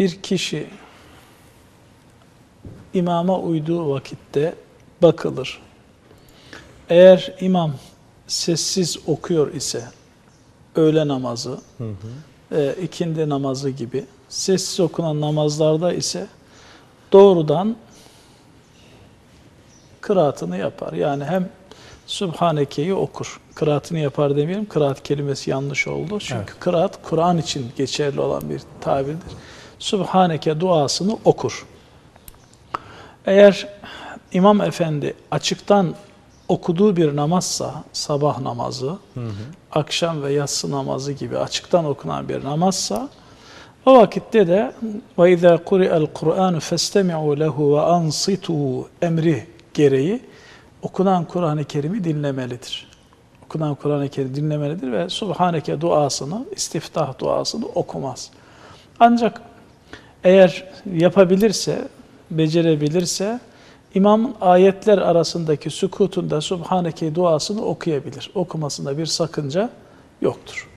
bir kişi imama uyduğu vakitte bakılır. Eğer imam sessiz okuyor ise öğle namazı, e, ikindi namazı gibi sessiz okunan namazlarda ise doğrudan kıraatını yapar. Yani hem Sübhaneke'yi okur. Kıraatını yapar demeyelim. Kıraat kelimesi yanlış oldu. Çünkü Evet. kıraat Kur'an için geçerli olan bir tabirdir. Subhaneke duasını okur. Eğer İmam Efendi açıktan okuduğu bir namazsa sabah namazı, hı hı. akşam ve yatsı namazı gibi açıktan okunan bir namazsa o vakitte de ve izâ kuri'el Kur'an festemi'u lehu ve ansitu emri gereği okunan Kur'an-ı Kerim'i dinlemelidir. Okunan Kur'an-ı Kerim dinlemelidir ve Subhaneke duasını, istiftah duasını okumaz. Ancak eğer yapabilirse, becerebilirse imamın ayetler arasındaki sükutunda Subhaneke duasını okuyabilir. Okumasında bir sakınca yoktur.